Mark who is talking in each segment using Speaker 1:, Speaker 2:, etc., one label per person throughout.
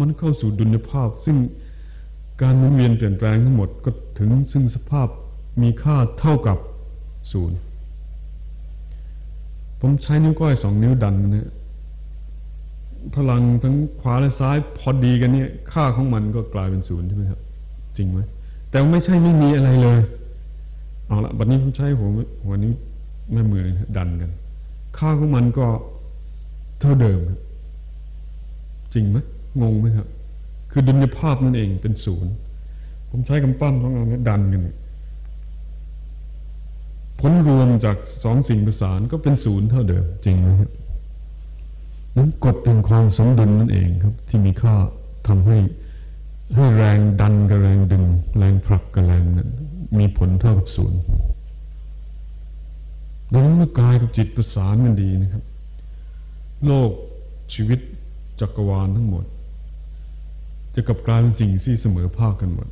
Speaker 1: มันเข้าสู่ดุลยภาพ ซึ่งการหมุนเวียนเปลี่ยนแปลงทั้งหมดก็ถึงซึ่งสภาพมีค่าเท่ากับศูนย์ผมใช้นิ้วก้อยสองนิ้วดันเนี่ยพลังทั้งขวาและซ้ายพอดีกันเนี่ย ค่าของมันก็กลายเป็นศูนย์ใช่ไหมครับ จริงไหมแต่ไม่ใช่ไม่มีอะไรเลย เอาละบัดนี้ผมใช้หัวหัวนิ้วแม่มือดันกัน ค่าของมันก็เท่าเดิม จริงไหม งงไหมครับ คือดุลยภาพนั่นเองเป็นศูนย์ ผมใช้กำปั้นของเราเนี่ยดันกันผลรวมจากสองสิ่งประสานก็เป็นศูนย์เท่าเดิม จริงไหมครับนั้นกฎแห่งความสมดุลนั่นเองครับ ที่มีค่าทำให้ให้แรงดันกับแรงดึง แรงผลักกับแรงนั้นมีผลเท่ากับศูนย์ดังนั้นเมื่อกายกับจิตประสานกันดีนะครับ โลกชีวิตจักรวาลทั้งหมด จะกลับกลายเป็นสิ่งที่เสมอภาคกันหมด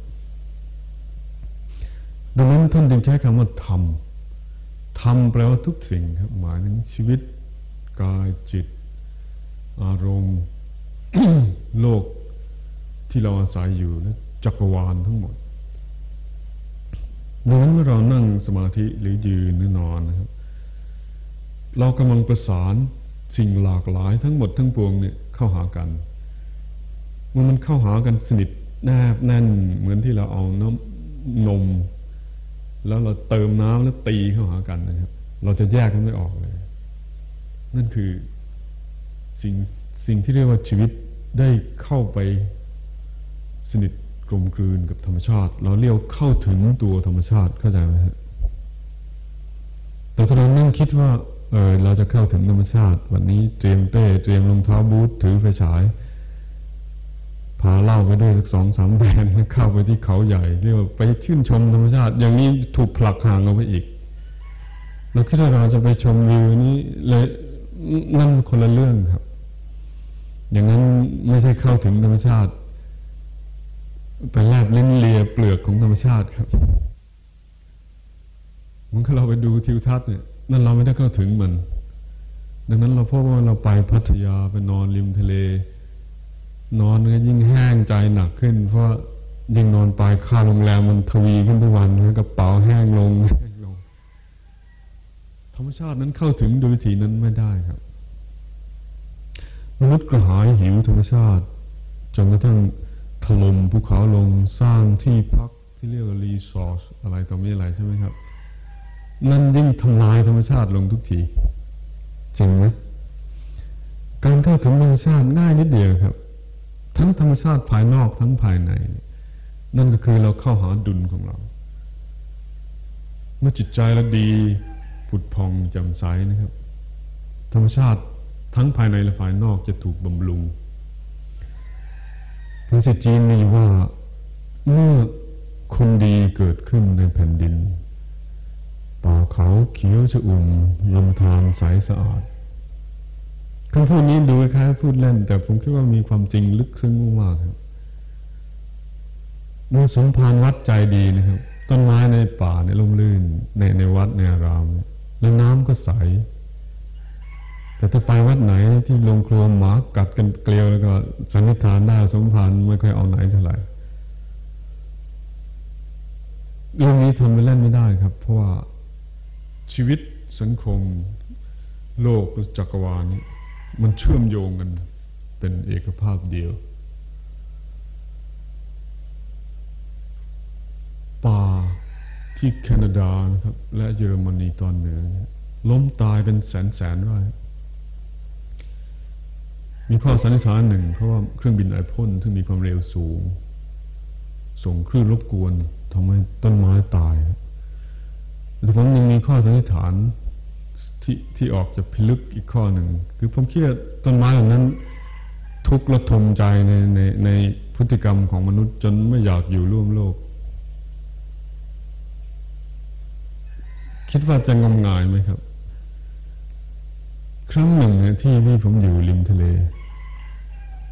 Speaker 1: ดังนั้นท่านจึงใช้คำว่าธรรม ธรรมแปลว่าทุกสิ่งครับ หมายถึงชีวิต กายจิต อารมณ์ โลกที่เราอาศัยอยู่และจักรวาลทั้งหมดดังนั้นเมื่อเรานั่งสมาธิหรือยืนหรือนอนนะครับ เรากำลังประสานสิ่งหลากหลายทั้งหมดทั้งปวงเนี่ยเข้าหากัน มื่อมันเข้าหากันสนิทแนบแน่นเหมือนที่เราเอาน้ำนม แล้วเราเติมน้ำแล้วตีเข้าหากันนะครับ เราจะแยกกันไม่ออกเลย นั่นคือสิ่งสิ่งที่เรียกว่าชีวิตได้เข้าไปสนิทกลมกลืนกับธรรมชาติ เราเรียกเข้าถึงตัวธรรมชาติเข้าใจไหมฮะแต่ตอนนั้นนั่งคิดว่าเออเราจะเข้าถึงธรรมชาติ วันนี้เตรียมเป้เตรียมรองเท้าบูทถือไฟฉาย พาเล่าไปด้วยสักสองสามแบนเข้าไปที่เขาใหญ่เรียกว่าไปชื่นชมธรรมชาติ อย่างนี้ถูกผลักห่างออกไปอีกเราคิดว่าเราจะไปชมวิวนี้เลยนั่นคนละเรื่องครับ อย่างนั้นไม่ใช่เข้าถึงธรรมชาติไปแลบเล่นเลียเปลือกของธรรมชาติครับมันก็เราไปดูทิวทัศน์เนี่ยนั่นเราไม่ได้เข้าถึงมัน ดังนั้นเราพบว่าเราไปพัทยาไปนอนริมทะเล นอนก็ยิ่งแห้งใจหนักขึ้น เพราะยิ่งนอนไปค่าโรงแรมมันทวีขึ้นทุกวันกระเป๋าแห้งลงแห้งลง ธรรมชาตินั้นเข้าถึงโดยวิธีนั้นไม่ได้ครับ มนุษย์กระหายหิวธรรมชาติจนกระทั่งถล่มภูเขาลงสร้างที่พักที่เรียกว่ารีสอร์ทอะไรต่อมีอะไรใช่ไหมครับ นั่นยิ่งทำลายธรรมชาติลงทุกทีจริงไหมการเข้าถึงธรรมชาติง่ายนิดเดียวครับ ทั้งธรรมชาติภายนอกทั้งภายใน นั่นก็คือเราเข้าหาดุลของเรา เมื่อจิตใจเราดีผุดพองจำใสนะครับ ธรรมชาติทั้งภายในและภายนอกจะถูกบำรุงพระเจ้าจีนมีว่าเมื่อคนดีเกิดขึ้นในแผ่นดิน ป่าเขาเขียวชอุ่มลำธารใสสะอาด คำพูดนี้ดูคล้ายพูดเล่น แต่ผมคิดว่ามีความจริงลึกซึ้งมากครับเมื่อสมภารวัดใจดีนะครับ ต้นไม้ในป่าในร่มรื่น ในในวัดในอารามแล้วน้ำก็ใส แต่ถ้าไปวัดไหนที่ลงครัวหมากัดกันเกลียวแล้วก็สันนิษฐานได้สมภารไม่ค่อยเอาไหนเท่าไหร่เรื่องนี้ทำไปเล่นไม่ได้ครับ เพราะว่าชีวิตสังคม โลกจักรวาลนี้ มันเชื่อมโยงกัน เป็นเอกภาพเดียว ป่าที่แคนาดานะครับ และเยอรมนีตอนเหนือล้มตายเป็นแสนแสนไร่มีข้อสันนิษฐานหนึ่ง เพราะว่าเครื่องบินไอพ่นที่มีความเร็วสูง ส่งคลื่นรบกวนทำให้ต้นไม้ตายแต่ผมยังมีข้อสันนิษฐาน ที่ที่ออกจะพิลึกอีกข้อหนึ่ง คือผมคิดว่าต้นไม้เหล่านั้น ทุกข์ระทมใจในในในพฤติกรรมของมนุษย์จนไม่อยากอยู่ร่วมโลก คิดว่าจะงมงายไหมครับ ครั้งหนึ่งเนี่ยที่ที่ผมอยู่ริมทะเล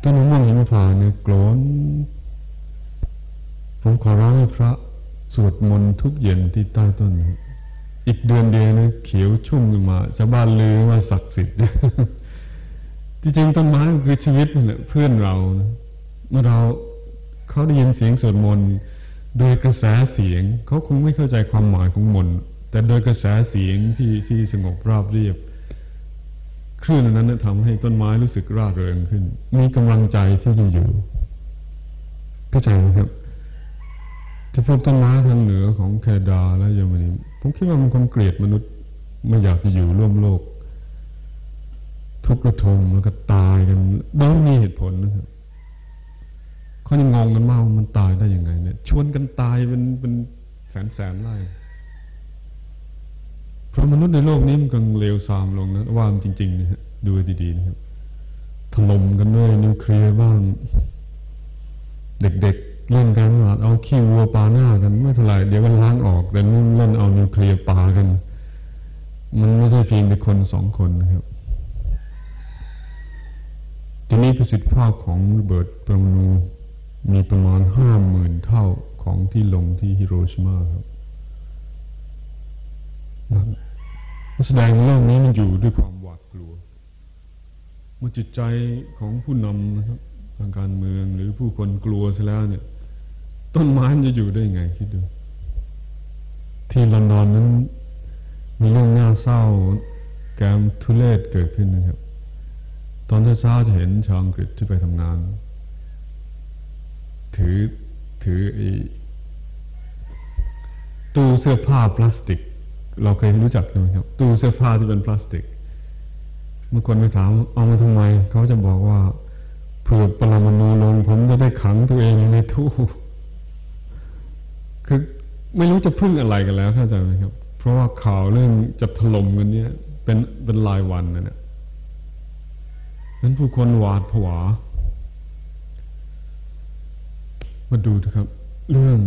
Speaker 1: ต้นมะม่วงหิมพานเนี่ยกลนผมขอร้องให้พระสวดมนต์ทุกเย็นที่ใต้ต้น อีกเดือนเดียวนะเขียวชุ่มขึ้นมาชาวบ้านลือว่าศักดิ์สิทธิ์ที่จริงต้นไม้คือชีวิตนี่แหละเพื่อนเรานะเมื่อเราเขาได้ยินเสียงสวดมนต์โดยกระแสเสียงเขาคงไม่เข้าใจความหมายของมนต์แต่โดยกระแสเสียงที่ที่สงบราบเรียบคลื่นนั้นทำให้ต้นไม้รู้สึกร่าเริงขึ้น มีกำลังใจที่จะอยู่เข้าใจไหมครับที่พวกต้นไม้ทางเหนือของแคนาดาและเยอรมนี ผมคิดว่ามันคงเกลียดมนุษย์ ไม่อยากจะอยู่ร่วมโลก ทุกข์ระทมแล้วก็ตายกันโดยมีเหตุผลนะครับเขายังงงกันมากมันตายได้ยังไง เนี่ย ชวนกันตายเป็นเป็นแสนแสนไล่เพราะมนุษย์ในโลกนี้มันกำลังเลวทรามลงนะว่ามจริงๆนะฮะดูดีๆนะครับถล่มกันด้วยนิวเคลียร์บ้าง เด็กๆ เล่นกันว่าเอาขี้วัวปาหน้ากันไม่เท่าไหร่เดี๋ยวก็ล้างออก แต่นู่นเล่นเอานิวเคลียร์ปากัน มันไม่ใช่เพียงแต่คนสองคนนะครับ ทีนี้ประสิทธิภาพของระเบิดปรมาณูมีประมาณห้าหมื่นเท่าของที่ลงที่ฮิโรชิมาครับแสดงโลกนี้มันอยู่ด้วยความหวาดกลัว เมื่อจิตใจของผู้นำนะครับทางการเมืองหรือผู้คนกลัวเสแล้วเนี่ย ต้นไม้จะอยู่ได้ไงคิดดู ที่ลอนดอนนั้น มีเรื่องน่าเศร้าแกมทุเลศเกิดขึ้นนะครับ ตอนเช้าจะเห็นชาวอังกฤษที่ไปทำงาน ถือถือไอ้ตู้เสื้อผ้าพลาสติก เราเคยรู้จักใช่ไหมครับ ตู้เสื้อผ้าที่เป็นพลาสติกเมื่อคนไปถามเอามาทำไม เขาจะบอกว่าเผื่อปรมาณูลงผมจะได้ขังตัวเองในตู้ คือไม่รู้จะพึ่งอะไรกันแล้วเข้าใจไหมครับ เพราะว่าข่าวเรื่องจะถล่มกันเนี้ยเป็นเป็นรายวันนะเนี่ยนั้นผู้คนหวาดผวา มาดูนะครับ เรื่อง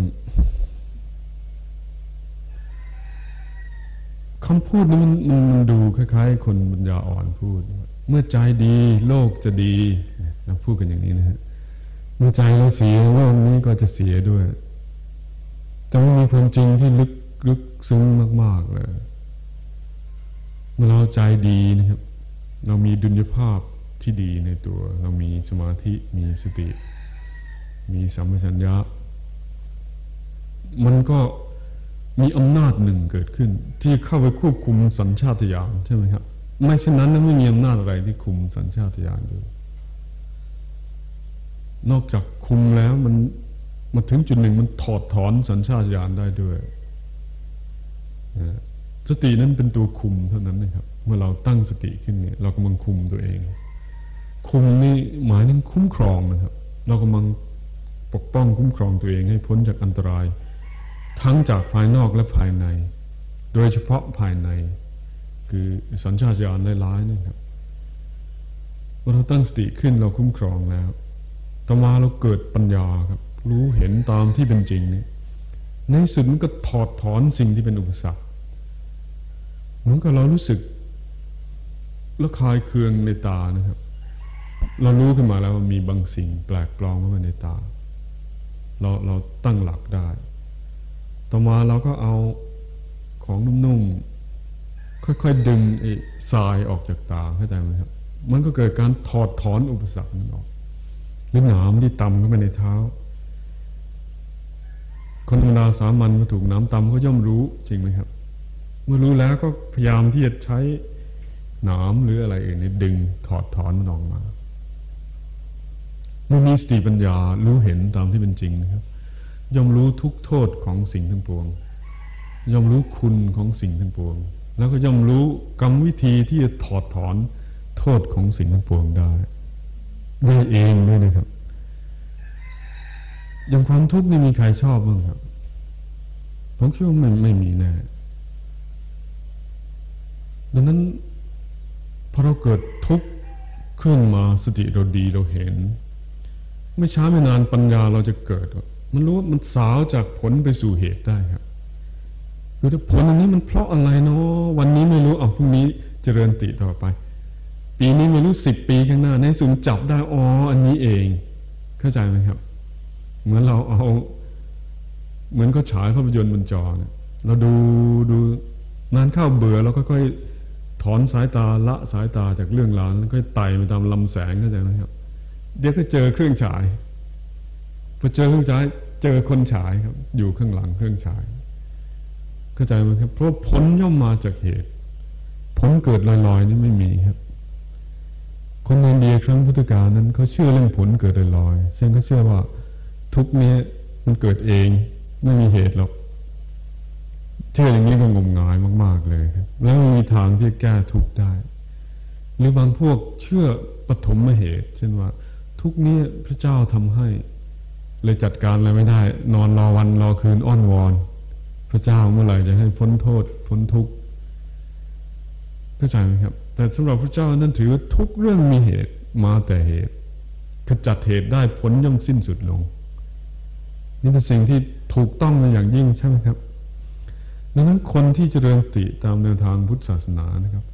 Speaker 1: คำพูดนี้มันมันดูคล้ายๆ คนปัญญาอ่อนพูด เมื่อใจดีโลกจะดีนะพูดกันอย่างนี้นะฮะเมื่อใจเราเสียโลกนี้ก็จะเสียด้วย แต่ว่ามีความจริงที่ลึกลึกซึ้งมาก ๆ เลยเมื่อเราใจดีนะครับ เรามีดุลยภาพที่ดีในตัว เรามีสมาธิมีสติ มีสัมปชัญญะ มันก็มีอำนาจหนึ่งเกิดขึ้น ที่เข้าไปควบคุมสัญชาตญาณใช่ไหมครับ ไม่เช่นนั้นไม่มีอำนาจอะไรที่คุมสัญชาตญาณอยู่นอกจากคุมแล้วมัน มาถึงจุดหนึ่งมันถอดถอนสัญชาตญาณได้ด้วยสตินั้นเป็นตัวคุมเท่านั้นนะครับ เมื่อเราตั้งสติขึ้นเนี่ย เรากำลังคุมตัวเอง คุมนี่หมายถึงคุ้มครองนะครับ เรากำลังปกป้องคุ้มครองตัวเองให้พ้นจากอันตราย ทั้งจากภายนอกและภายใน โดยเฉพาะภายใน คือสัญชาตญาณร้ายๆนี่ครับเมื่อเราตั้งสติขึ้นเราคุ้มครองแล้วต่อมาเราเกิดปัญญาครับ รู้เห็นตามที่เป็นจริงนี่ในสุดมันก็ถอดถอนสิ่งที่เป็นอุปสรรคเหมือนกับเรารู้สึกละคายเคืองในตานะครับ เรารู้ขึ้นมาแล้วมีบางสิ่งแปลกปลอมเข้ามาในตา เราเราตั้งหลักได้ ต่อมาเราก็เอาของนุ่มๆค่อยๆดึงไอ้ทรายออกจากตาเข้าใจไหมครับ มันก็เกิดการถอดถอนอุปสรรคนั้นออกหรือหนามที่ต่ำเข้าไปในเท้า คนธรรมดาสามัญมาถูกน้ำตำก็ย่อมรู้จริงไหมครับ เมื่อรู้แล้วก็พยายามที่จะใช้หนามหรืออะไรอื่นนี่ดึงถอดถอนมันออกมาเมื่อมีสติปัญญารู้เห็นตามที่เป็นจริงนะครับ ย่อมรู้ทุกโทษของสิ่งทั้งปวง ย่อมรู้คุณของสิ่งทั้งปวง แล้วก็ย่อมรู้กรรมวิธีที่จะถอดถอนโทษของสิ่งทั้งปวงได้ได้เองด้วยนะครับ อย่างความทุกข์นี่มีใครชอบบ้างครับ ผมคิดว่ามันไม่มีแน่ดังนั้นพอเราเกิดทุกข์ขึ้นมาสติเราดีเราเห็น ไม่ช้าไม่นานปัญญาเราจะเกิด มันรู้ว่ามันสาวจากผลไปสู่เหตุได้ครับคือถ้าผลอันนี้มันเพราะอะไรเนาะวันนี้ไม่รู้เอาพรุ่งนี้เจริญติต่อไป ปีนี้ไม่รู้สิบปีข้างหน้าในสุนจับได้อ๋ออันนี้เอง เข้าใจไหมครับ เหมือนเราเอา เหมือนก็ฉายภาพยนตร์บนจอเนี่ยเราดูดูนานเข้าเบื่อเราก็ค่อยถอนสายตาละสายตาจากเรื่องราวแล้วก็ไต่ไปตามลำแสงเข้าใจไหมครับ เดี๋ยวก็เจอเครื่องฉายพอเจอเครื่องฉายเจอคนฉายครับ อยู่ข้างหลังเครื่องฉาย เข้าใจไหมครับ เพราะผลย่อมมาจากเหตุผลเกิดลอยๆนี่ไม่มีครับ คนอินเดียครั้งพุทธกาลนั้นเขาเชื่อเรื่องผลเกิดลอยๆเช่นเขาเชื่อว่า ทุกนี้มันเกิดเองไม่มีเหตุหรอก เชื่ออย่างนี้ก็งมงายมาก ๆเลยครับ แล้วมีทางที่แก้ทุกได้ หรือบางพวกเชื่อปฐมเหตุ เช่นว่า ทุกนี้พระเจ้าทำให้ เลยจัดการอะไรไม่ได้ นอนรอวันรอคืนอ้อนวอน พระเจ้าเมื่อไหร่จะให้พ้นโทษ พ้นทุกข์เข้าใจไหมครับ แต่สำหรับพระเจ้านั้นถือว่าทุกเรื่องมีเหตุมาแต่เหตุขจัดเหตุได้ผลย่อมสิ้นสุดลง นี่เป็นสิ่งที่ถูกต้องในอย่างยิ่งใช่ไหมครับ ดังนั้นคนที่เจริญสติตามแนวทางพุทธศาสนานะครับ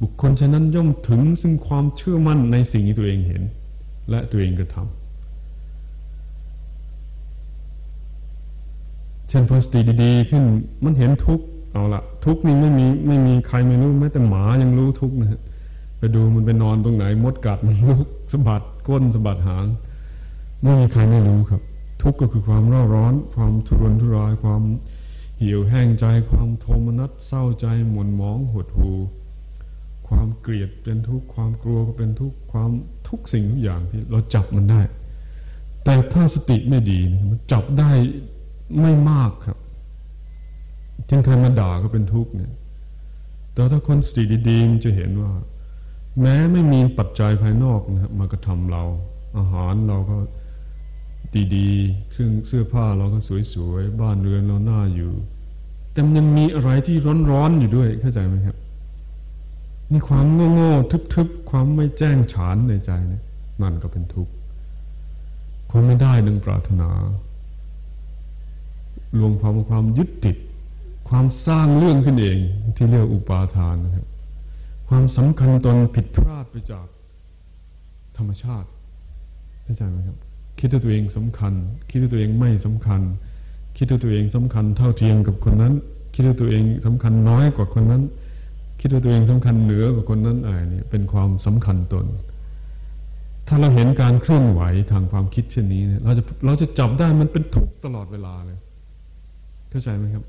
Speaker 1: บุคคลฉะนั้นย่อมถึงซึ่งความเชื่อมั่นในสิ่งที่ตัวเองเห็น และตัวเองกระทำเช่นพอสติดีๆ ขึ้นมันเห็นทุกเอาละทุกนี่ไม่มีไม่มีใครไม่รู้แม้แต่หมายังรู้ทุกนะฮะไปดูมันไปนอนตรงไหน มดกัดมันรู้สะบัดก้นสะบัดหางไม่มีใครไม่รู้ครับ ทุกข์ก็คือความร้อนร้อน ความทุรนทุราย ความเหี่ยวแห้งใจ ความโทมนัสเศร้าใจ หม่นหมองหดหูความเกลียดเป็นทุกข์ ความกลัวก็เป็นทุกข์ ความทุกสิ่งทุกอย่างที่เราจับมันได้ แต่ถ้าสติไม่ดีมันจับได้ไม่มากครับเช่นใครมาด่าก็เป็นทุกข์เนี่ย แต่ถ้าคนสติดีๆมันจะเห็นว่า แม้ไม่มีปัจจัยภายนอกนะครับมากระทำเรา อาหารเราก็ ดีๆ เครื่องเสื้อผ้าเราก็สวยๆ บ้านเรือนเราหน้าอยู่ แต่มันยังมีอะไรที่ร้อนๆอยู่ด้วย เข้าใจไหมครับมีความโง่ๆทึบๆ ความไม่แจ้งฉานในใจเนี่ยนั่นก็เป็นทุกข์ความไม่ได้ดังปรารถนา รวมความความยึดติด ความสร้างเรื่องขึ้นเองที่เรียกอุปาทานนะครับ ความสำคัญตนผิดพลาดไปจากธรรมชาติเข้าใจไหมครับ คิดว่าตัวเองสำคัญ คิดว่าตัวเองไม่สำคัญ คิดว่าตัวเองสำคัญเท่าเทียมกับคนนั้น คิดว่าตัวเองสำคัญน้อยกว่าคนนั้น คิดว่าตัวเองสำคัญเหนือกว่าคนนั้นอะไรนี่เป็นความสำคัญตน ถ้าเราเห็นการเคลื่อนไหวทางความคิดเช่นนี้เนี่ยเราจะเราจะจับได้มันเป็นทุกข์ตลอดเวลาเลย เข้าใจไหมครับ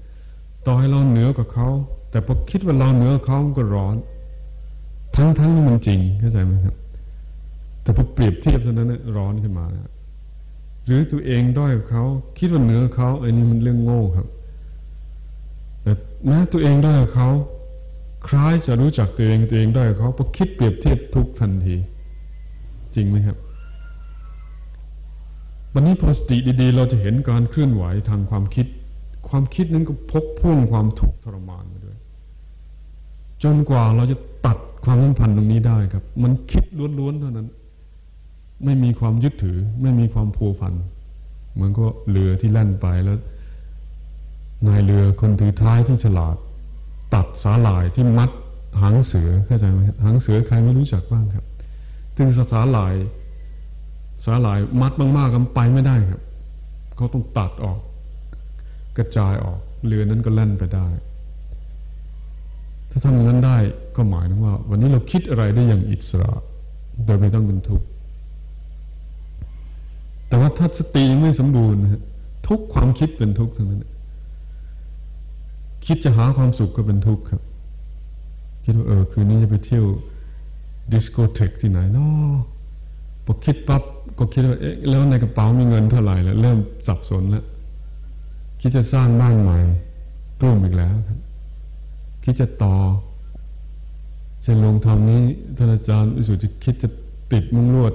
Speaker 1: ต่อให้เราเหนือกว่าเขา แต่พอคิดว่าเราเหนือเขาก็ร้อน ทั้งทั้งนี่มันจริงเข้าใจไหมครับ แต่พอเปรียบเทียบเท่านั้นร้อนขึ้นมา หรือตัวเองด้อยเขา คิดว่าเหนือเขาไอ้นี่มันเรื่องโง่ครับ แต่แม้ตัวเองด้อยเขา คล้ายจะรู้จักตัวเองตัวเองด้อยเขาพอคิดเปรียบเทียบทุกทันที จริงไหมครับ วันนี้พอสติดีๆ เราจะเห็นการเคลื่อนไหวทางความคิด ความคิดนั้นก็พกพ่วงความทุกข์ทรมานมาด้วย จนกว่าเราจะตัดความสัมพันธ์ตรงนี้ได้ครับ มันคิดล้วนๆเท่านั้น ไม่มีความยึดถือ ไม่มีความผูกพันเหมือนก็เรือที่แล่นไปแล้วนายเรือคนถือท้ายที่ฉลาด ตัดสาหร่ายที่มัดหางเสือเข้าใจไหมหางเสือใครไม่รู้จักบ้างครับถึงสาหร่าย สาหร่ายมัดมากๆกันไปไม่ได้ครับเขาต้องตัดออก กระจายออก เรือนั้นก็แล่นไปได้ ถ้าทำอย่างนั้นได้ก็หมายถึงว่า วันนี้เราคิดอะไรได้อย่างอิสระ โดยไม่ต้องเป็นทุกข์ แต่ว่าถ้าสติยังไม่สมบูรณ์ทุกความคิดเป็นทุกข์ทั้งนั้นคิดจะหาความสุขก็เป็นทุกข์ครับ คิดว่าเออคืนนี้จะไปเที่ยวดิสโกเทกที่ไหนเนาะพอคิดปั๊บก็คิดว่าเอ๊ะแล้วในกระเป๋ามีเงินเท่าไหร่แล้วเริ่มสับสนแล้วคิดจะสร้างบ้านใหม่กลุ่มอีกแล้วครับ คิดจะต่อเช่นลงทำนี้ท่านอาจารย์วิสุทธิคิดจะติดมุ้งลวด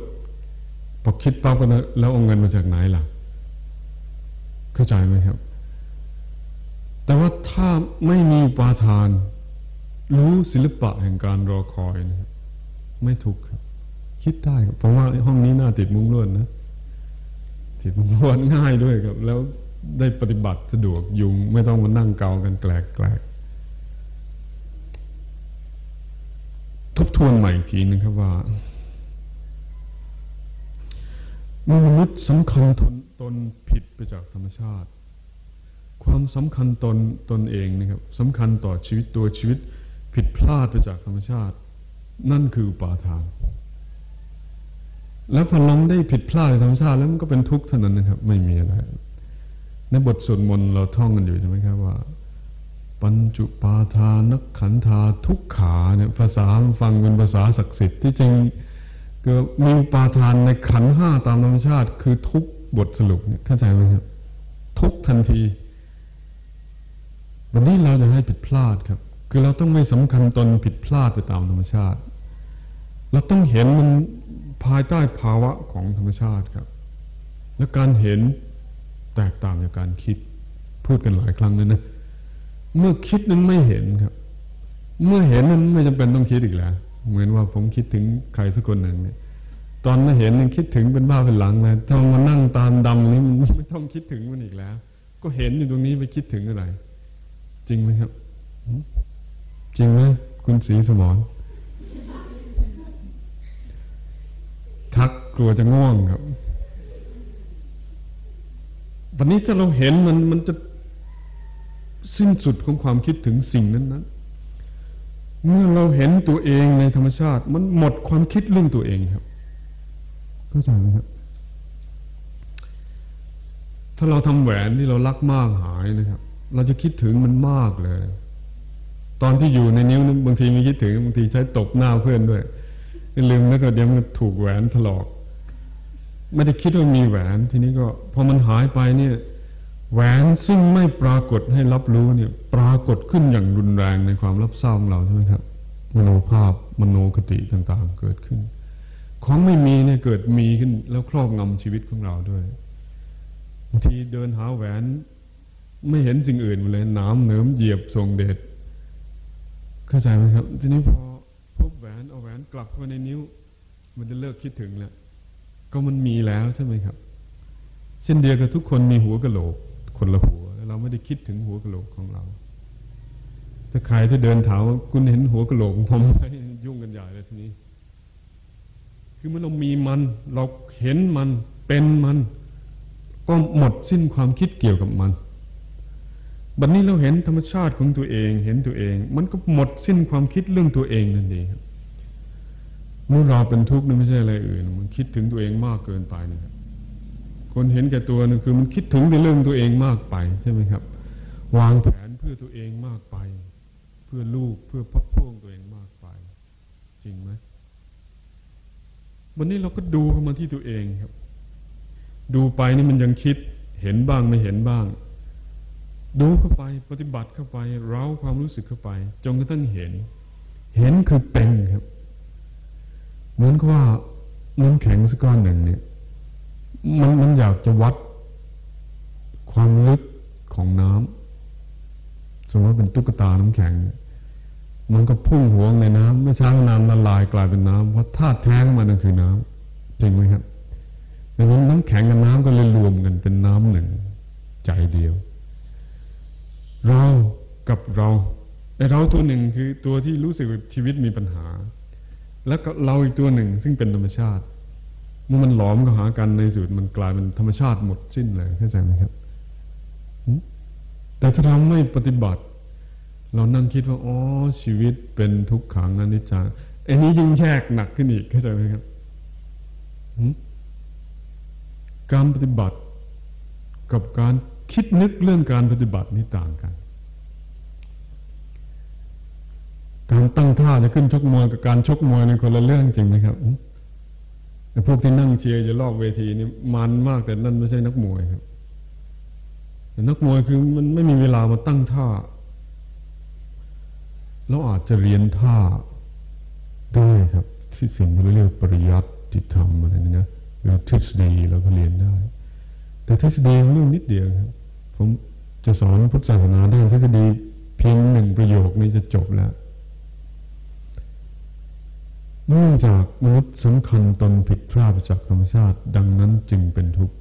Speaker 1: อคิดปั๊บก็แล้วเอาเงินมาจากไหนล่ะเข้าใจไหมครับ แต่ว่าถ้าไม่มีปาทาน รู้ศิลปะแห่งการรอคอยนะไม่ทุกครับคิดได้ครับเพราะว่าห้องนี้น่าติดมุ้งลวดนะติดมุ้งลวดง่ายด้วยครับ แล้วได้ปฏิบัติสะดวกยุง ไม่ต้องมานั่งเกากันแกลกแกลกทบทวนใหม่อีกทีนะครับว่า เมื่อมนุษย์สำคัญตนตนผิดไปจากธรรมชาติ ความสำคัญตนตนเองนะครับสำคัญต่อชีวิตตัวชีวิตผิดพลาดไปจากธรรมชาติ นั่นคืออุปาทาน แล้วพอลงได้ผิดพลาดในธรรมชาติแล้วมันก็เป็นทุกข์เท่านั้นนะครับ ไม่มีอะไรในบทสวดมนต์เราท่องกันอยู่ใช่ไหมครับว่า ปัญจุปาทานักขันธาทุกขาเนี่ยภาษาฟังเป็นภาษาศักดิ์สิทธิ์ที่จริง ก็มีปาทานในขันห้าตามธรรมชาติ คือทุกบทสรุปเนี่ยเข้าใจไหมครับ ทุกทันที วันนี้เราจะให้ผิดพลาดครับ คือเราต้องไม่สำคัญตนผิดพลาดไปตามธรรมชาติ เราต้องเห็นมันภายใต้ภาวะของธรรมชาติครับ และการเห็นแตกต่างจากการคิด พูดกันหลายครั้งแล้วนะ เมื่อคิดนั้นไม่เห็นครับ เมื่อเห็นนั้นไม่จำเป็นต้องคิดอีกแล้ว เหมือนว่าผมคิดถึงใครสักคนหนึ่งเนี่ย ตอนมาเห็นยังคิดถึงเป็นบ้าเป็นหลังเลยถ้ามานั่งตามดำนี่ไม่ต้องคิดถึงมันอีกแล้ว ก็เห็นอยู่ตรงนี้ไปคิดถึงอะไร จริงไหมครับ จริงไหมคุณศรีสมรทักกลัวจะง่วงครับวันนี้ถ้าเราเห็นมันมันจะสิ้นสุดของความคิดถึงสิ่งนั้นนั้น เมื่อเราเห็นตัวเองในธรรมชาติ มันหมดความคิดเรื่องตัวเองครับเข้าใจไหมครับ ถ้าเราทำแหวนที่เรารักมากหายนะครับ เราจะคิดถึงมันมากเลย ตอนที่อยู่ในนิ้วนึงบางทีไม่คิดถึงบางทีใช้ตบหน้าเพื่อนด้วยลืมแล้วก็เดี๋ยวมันถูกแหวนถลอก ไม่ได้คิดว่ามีแหวน ทีนี้ก็พอมันหายไปเนี่ย แหวนซึ่งไม่ปรากฏให้รับรู้เนี่ย ปรากฏขึ้นอย่างรุนแรงในความรับเศร้าของเราใช่ไหมครับ มโนภาพมโนคติต่างๆ เกิดขึ้น ของไม่มีเนี่ยเกิดมีขึ้นแล้วครอบงำชีวิตของเราด้วยบางทีเดินหาแหวนไม่เห็นสิ่งอื่นเลยน้ำเหนิมเหยียบทรงเดชเข้าใจไหมครับ ทีนี้พอพบแหวนเอาแหวนกลับเข้าในนิ้ว มันจะเลิกคิดถึงแล้วก็มันมีแล้วใช่ไหมครับ เช่นเดียวกับทุกคนมีหัวกะโหลก คนละหัว เราไม่ได้คิดถึงหัวกะโหลกของเรา ถ้าใครที่เดินถามว่าคุณเห็นหัวกะโหลกผมไหมยุ่งกันใหญ่เลยทีนี้ คือเมื่อเรามีมัน เราเห็นมันเป็นมัน ก็หมดสิ้นความคิดเกี่ยวกับมันบัดนนี้เราเห็นธรรมชาติของตัวเอง เห็นตัวเอง มันก็หมดสิ้นความคิดเรื่องตัวเองนั่นเองครับเมื่อเราเป็นทุกข์นี่ไม่ใช่อะไรอื่น มันคิดถึงตัวเองมากเกินไปนะครับ คนเห็นแก่ตัวนึงคือมันคิดถึงในเรื่องตัวเองมากไปใช่ไหมครับ วางแผนเพื่อตัวเองมากไป เพื่อลูกเพื่อพักพ่วงตัวเองมากไป จริงไหมวันนี้เราก็ดูเข้ามาที่ตัวเองครับ ดูไปนี่มันยังคิดเห็นบ้างไม่เห็นบ้าง ดูเข้าไปปฏิบัติเข้าไปเร้าความรู้สึกเข้าไปจนกระทั่งเห็น เห็นคือเป็นครับ เหมือนกับว่าน้ำแข็งสักก้อนหนึ่งเนี่ย มันมันอยากจะวัดความลึกของน้ำสมมติเป็นตุ๊กตาน้ำแข็ง มันก็พุ่งหัวในน้ำไม่ช้าน้ำละลายกลายเป็นน้ำเพราะธาตุแท้ของมันคือน้ำจริงไหมครับดังนั้นน้ำแข็งกับน้ำก็เลยรวมกันเป็นน้ำหนึ่ง ใจเดียว เรากับเราไอเราตัวหนึ่งคือตัวที่รู้สึกว่าชีวิตมีปัญหา แล้วก็เราอีกตัวหนึ่งซึ่งเป็นธรรมชาติ เมื่อมันหลอมเข้าหากันในสุดมันกลายเป็นธรรมชาติหมดสิ้นเลยเข้าใจไหมครับ แต่ถ้าเราไม่ปฏิบัติ เรานั่งคิดว่าอ๋อชีวิตเป็นทุกขังนันนิจจาอันนี้ยิ่งแยกหนักขึ้นอีกเข้าใจไหมครับการปฏิบัติกับการคิดนึกเรื่องการปฏิบัตินี่ต่างกัน การตั้งท่าจะขึ้นชกมวยกับการชกมวยในคนละเรื่องจริงไหมครับ แต่พวกที่นั่งเชียร์จะรอบเวทีนี่มันมากแต่นั่นไม่ใช่นักมวยครับแต่นักมวยคือมันไม่มีเวลามาตั้งท่าเราอาจจะเรียนท่าได้ครับที่สิ่งที่เราเรียกปริยัติธรรมอะไรนี่นะหรือทฤษฎีเราก็เรียนได้ แต่ทฤษฎีเรื่องนิดเดียวครับ ผมจะสอนพุทธศาสนาด้านทฤษฎีเพียงหนึ่งประโยคนี้จะจบแล้ว เนื่องจากมนุษย์สำคัญตนผิดพลาดจากธรรมชาติ ดังนั้นจึงเป็นทุกข์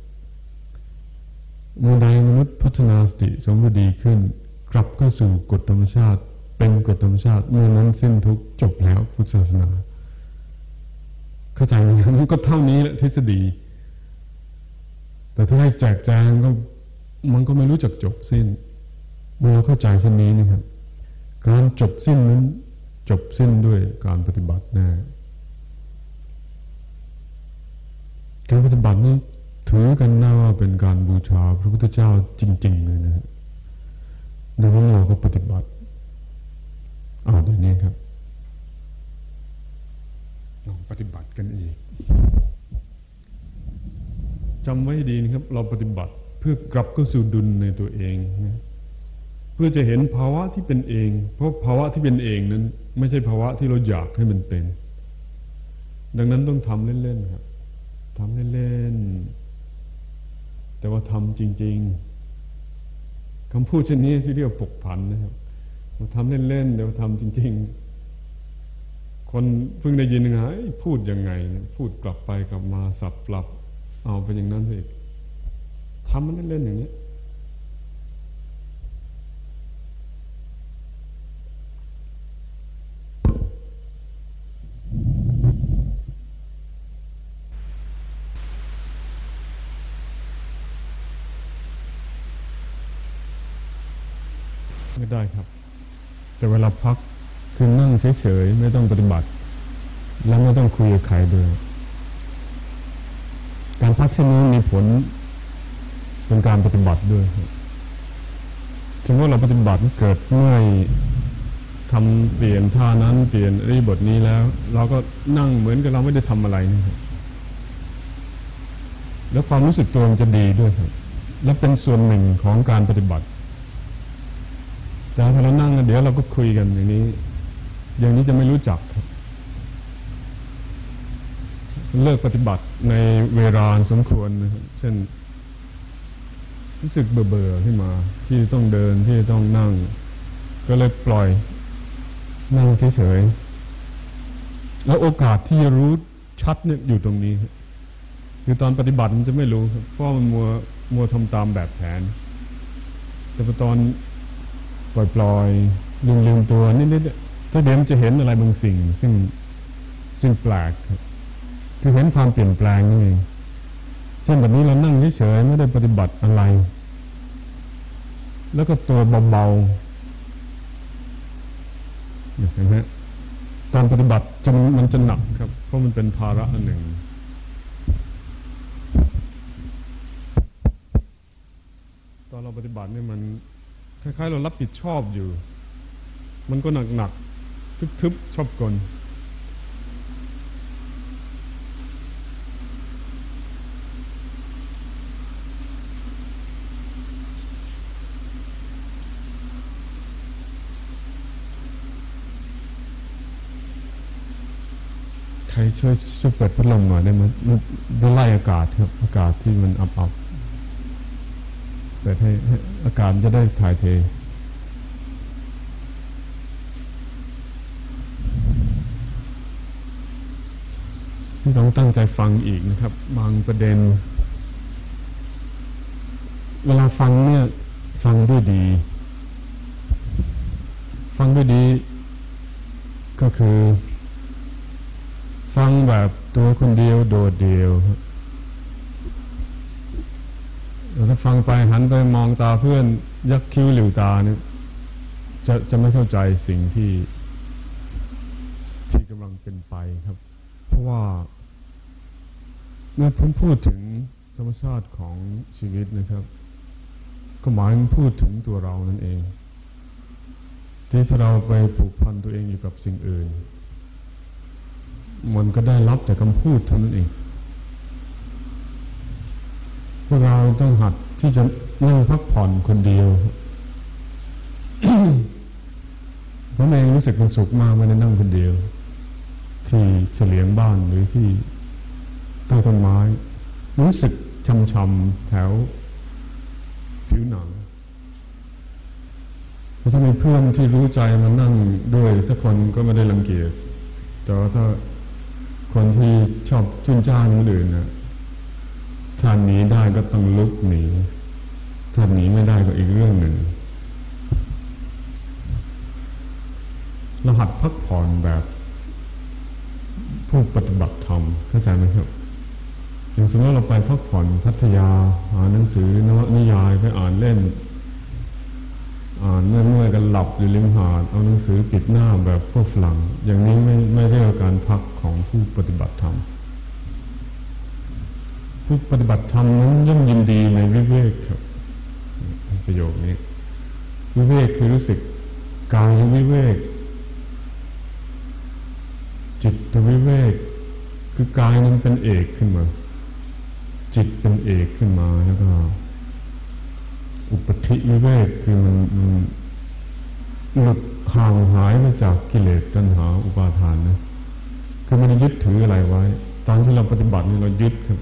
Speaker 1: เมื่อใดมนุษย์พัฒนาสติสมบูรณ์ดีขึ้น กลับเข้าสู่กฎธรรมชาติ เป็นกฎธรรมชาติเมื่อนั้นสิ้นทุกข์จบแล้วพุทธศาสนา เข้าใจไหมมันก็เท่านี้แหละทฤษฎี แต่ถ้าให้แจกแจงก็มันก็ไม่รู้จักจบสิ้น เมื่อเราเข้าใจเช่นนี้นะครับการจบสิ้นนั้นจบสิ้นด้วยการปฏิบัติแน่ การปฏิบัตินี้ถือกันนะว่าเป็นการบูชาพระพุทธเจ้าจริง ๆ เลยนะฮะดังนั้นเราก็ปฏิบัติเอาเดี๋ยวนี้ครับลองปฏิบัติกันอีกจำไว้ดีนะครับ เราปฏิบัติเพื่อกลับเข้าสู่ดุลในตัวเองนะเพื่อจะเห็นภาวะที่เป็นเอง เพราะภาวะที่เป็นเองนั้น ไม่ใช่ภาวะที่เราอยากให้มันเป็น ดังนั้นต้องทำเล่นๆครับ ทำเล่นๆ แต่ว่าทำจริง ๆคำพูดเช่นนี้ที่เรียกปกผันนะครับมาทำเล่นๆเดี๋ยวทำจริง ๆ คนเพิ่งได้ยินไงพูดยังไง พูดกลับไปกลับมาสับปรับ เอาไปอย่างนั้นสิทำมันเล่นๆอย่างนี้ ไม่ได้ครับ แต่เวลาพักคือนั่ง เฉยๆไม่ต้องปฏิบัติ แล้วไม่ต้องคุยกับใครด้วยการพักเช่นนี้มีผลเป็นการปฏิบัติด้วยถึงว่าเราปฏิบัติเกิดเมื่อยทำเปลี่ยนท่านั้นเปลี่ยนรีบทนี้แล้ว เราก็นั่งเหมือนกับเราไม่ได้ทำอะไรนี่ครแล้วความรู้สึกตัวมันจะดีด้วยครับและเป็นส่วนหนึ่งของการปฏิบัติแต่ถ้าเรานั่งเดี๋ยวเราก็คุยกันอย่างนี้ อย่างนี้จะไม่รู้จัก เลิกปฏิบัติในเวลาสมควรนะครับเช่น รู้สึกเบื่อๆขึ้นมา ที่ต้องเดินที่ต้องนั่ง ก็เลยปล่อยนั่งเฉยๆแล้วโอกาสที่จะรู้ชัดเนี่ยอยู่ตรงนี้คือตอนปฏิบัติมันจะไม่รู้เพราะมันมัวมัวทำตามแบบแผน แต่พอตอนปล่อยปล่อยลืมลืมตัวนิดๆ้าเดี๋ยวมันจะเห็นอะไรบางสิ่ง ซึ่งซึ่งแปลกคือเห็นความเปลี่ยนแปลงนี่เองเช่นแบบนี้เรานั่งเฉยๆไม่ได้ปฏิบัติอะไร แล้วก็ตัวเบาๆเห็นไหมการปฏิบัติจะมันจะหนักครับ เพราะมันเป็นภาระอันหนึ่งตอนเราปฏิบัติเนี่ยมันคล้ายๆ เรารับผิดชอบอยู่ มันก็หนักๆ ทึบๆชอบกลใครช่วยช่วยเปิดพัดลมหน่อยได้ไหมมันไล่อากาศครับ อากาศที่มันอับๆเปิดใหให้อากาศจะได้ถ่ายเท ต้องตั้งใจฟังอีกนะครับ บางประเด็น เวลาฟังเนี่ย ฟังด้วยดี ฟังด้วยดี ก็คือ ฟังแบบตัวคนเดียวโดดเดียวแล้วถ้าฟังไปหันไปมองตาเพื่อนยักคิ้วหลิวตาเนี่ยจะจะไม่เข้าใจสิ่งที่ที่กำลังเป็นไปครับ เพราะว่า เมื่อผมพูดถึงธรรมชาติของชีวิตนะครับ ก็หมายพูดถึงตัวเรานั่นเอง ที่ถ้าเราไปผูกพันตัวเองอยู่กับสิ่งอื่น มันก็ได้รับแต่คำพูดเท่านั้นเองพวกเราต้องหัดที่จะนั่งพักผ่อนคนเดียวผมเองรู้สึกมันสุขมากเมื่อได้นั่งคนเดียว ที่เฉลียงบ้านหรือที่ ใต้ต้นไม้ รู้สึกช้ำๆแถวผิวหนังถ้ามีเพื่อนที่รู้ใจมานั่งด้วยสักคนก็ไม่ได้รังเกียจแต่ว่าถ้าคนที่ชอบจุนจ้านคนอื่นนะถ้าหนีได้ก็ต้องลุกหนีถ้าหนีไม่ได้ก็อีกเรื่องหนึ่งเราหัดพักผ่อนแบบผู้ปฏิบัติธรรมเข้าใจไหมครับ อย่างสมมติเราไปพักผ่อนพัทยา อ่านหนังสือนวนิยายไปอ่านเล่น อ่านเมื่อยๆกันหลับอยู่ริมหาดเอาหนังสือปิดหน้าแบบพวกฝรั่งอย่างนี้ไม่ไม่เรียกการพักของผู้ปฏิบัติธรรมผู้ปฏิบัติธรรมนั้นย่อมยินดีในวิเวกครับประโยคนี้ วิเวกคือรู้สึกกายวิเวก จิตวิเวก คือกายนั้นเป็นเอกขึ้นมา จิตเป็นเอกขึ้นมาแล้วก็ อุปธิวิเวกคือมันมันหลุดห่างหายมาจากกิเลสตัณหาอุปาทานนะคือม่ได้ยึดถืออะไรไว้ ตอนที่เราปฏิบัตินี่เรายึดครับ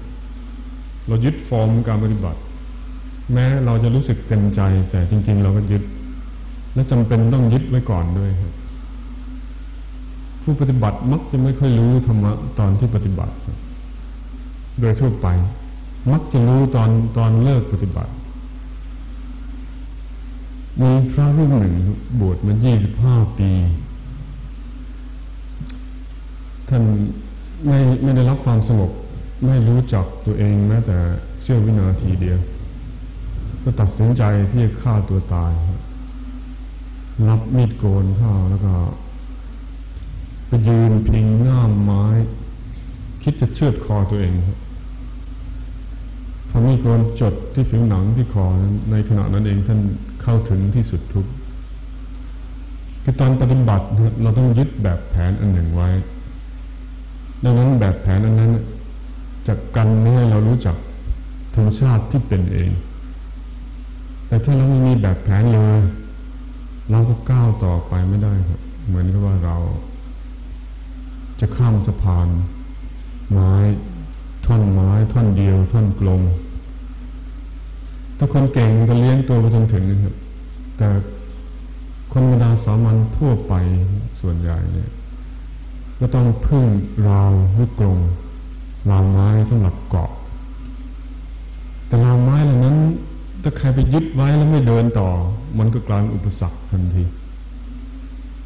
Speaker 1: เรายึดฟอร์มการปฏิบัติ แม้เราจะรู้สึกเต็มใจ แต่จริง ๆ เราก็ยึด และจำเป็นต้องยึดไว้ก่อนด้วยครับ ผู้ปฏิบัติมักจะไม่ค่อยรู้ธรรมะตอนที่ปฏิบัติ โดยทั่วไป มักจะรู้ตอนตอนเลิกปฏิบัติ มีพระรูปหนึ่งบวชมายี่สิบห้าปี ท่านไม่ไม่ได้รับความสงบไม่รู้จักตัวเองแม้แต่เชื่อวินาทีเดียว ก็ตัดสินใจที่จะฆ่าตัวตายรับมีดโกนเข้าแล้วก็ไปยืนพิงง่ามไม้ คิดจะเชือดคอตัวเองครับ พอมีโกนจดที่ผิวหนังที่คอในขณะนั้นเองท่านเข้าถึงที่สุดทุกคือตอนปฏิบัติเราต้องยึดแบบแผนอันหนึ่งไว้ ดังนั้นแบบแผนอันนั้นจะกันไม่ให้เรารู้จักธรรมชาติที่เป็นเอง แต่ถ้าเราไม่มีแบบแผนเลยเราก็ก้าวต่อไปไม่ได้ครับ เหมือนกับว่าเราจะข้ามสะพาน ไม้ ท่อนไม้ ท่อนเดียว ท่อนกลม ถ้าคนเก่งก็เลี้ยงตัวไปจนถึงนะครับ แต่คนธรรมดาสามัญทั่วไปส่วนใหญ่เนี่ย ก็ต้องพึ่งราวหรือกลงราวไม้สำหรับเกาะ แต่ราวไม้เหล่านั้น ถ้าใครไปยึดไว้แล้วไม่เดินต่อ มันก็กลายเป็นอุปสรรคทันที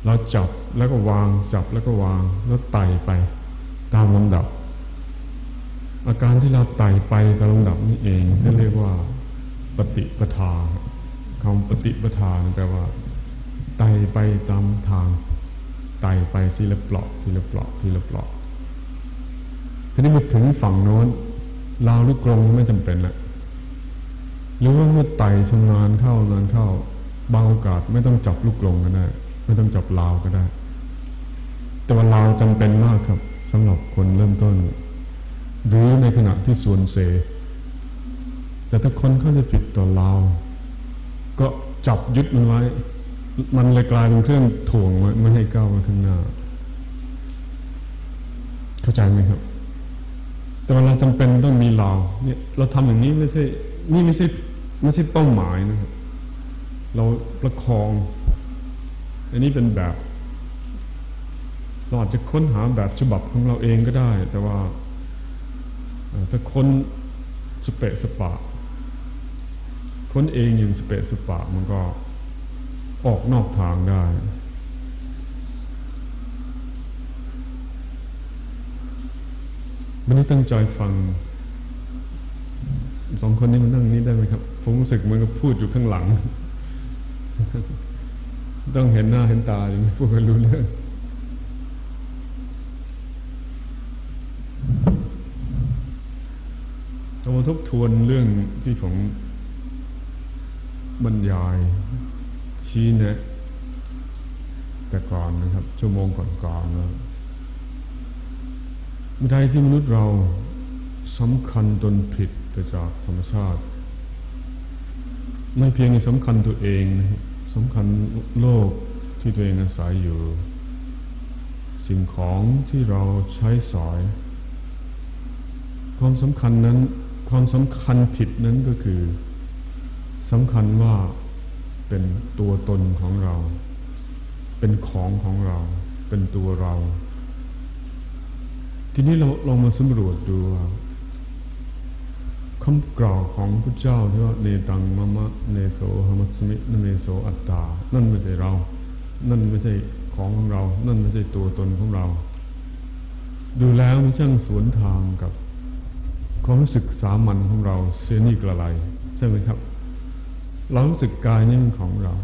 Speaker 1: เราจับแล้วก็วาง จับแล้วก็วางแล้วไต่ไปตามลำดับ อาการที่เราไต่ไปตามลำดับนี่เองนั่เรียกว่า ฏิปทาคำปฏิปทาแปลว่าไต่ไปตามทางไต่ไปทีละเปลาะทีละเปลาะทีละเปลาะทีนี้มาถึงฝั่งโน้นลาวหรือกรงไม่จำเป็นละหรือว่าเมื่อไต่ชำนาญเข้านานเข้าบางโอกาสไม่ต้องจับลูกกรงก็ได้ ไม่ต้องจับลาวก็ได้ แต่ว่าลาวจำเป็นมากครับสำหรับคนเริ่มต้น หรือในขณะที่ส่วนเส แต่ถ้าคนเข้าจะผิดต่อลาก็จับยึดมันไว้ มันเลยกลายเป็นเครื่องถ่วงไว้ไม่ให้ก้าวไปข้างหน้า เข้าใจไหมครับ แต่เว่าเราจำเป็นต้องมีลาเนี่ย เราทำอย่างนี้ไม่ใช่ นี่ไม่ใช่ไม่ใช่เป้าหมายนะครับ เราประคอง อันนี้เป็นแบบเราอาจจะค้นหาแบบฉบับของเราเองก็ได้ แต่ว่าถ้าค้นสเปะสปะ คนเองอย่างสเปะสปะมันก็ออกนอกทางได้ วันนี้ตั้งใจฟัง สองคนนี้มานั่งนี้ได้ไหมครับ ผมรู้สึกเหมือนกับพูดอยู่ข้างหลัง ต้องเห็นหน้าเห็นตาอย่างนี้พูดกันรู้เรื่องเรามาทบทวนเรื่องที่ผม บรรยายชี้แนะแต่ก่อนนะครับ ชั่วโมงก่อนๆนะเมื่อใดที่มนุษย์เราสำคัญตนผิดไปจากธรรมชาติ ไม่เพียงในสำคัญตัวเองนะสำคัญโลกที่ตัวเองอาศัยอยู่ สิ่งของที่เราใช้สอย ความสำคัญนั้น ความสำคัญผิดนั้นก็คือ สำคัญว่าเป็นตัวตนของเรา เป็นของของเรา เป็นตัวเรา ทีนี้เราลองมาสำรวจดูคำกล่าวของพระเจ้าที่ว่าเนตังมะมะเนโสหมัสมินเมโสอัตตา นั่นไม่ใช่เรา นั่นไม่ใช่ของของเรา นั่นไม่ใช่ตัวตนของเรา ดูแล้วมันช่างสวนทางกับความรู้สึกสามัญของเราเสียนี่กระไรใช่ไหมครับ เรารู้สึกกายนี่เป็นของเรา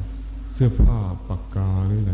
Speaker 1: เสื้อผ้าปากกาหรืออะไร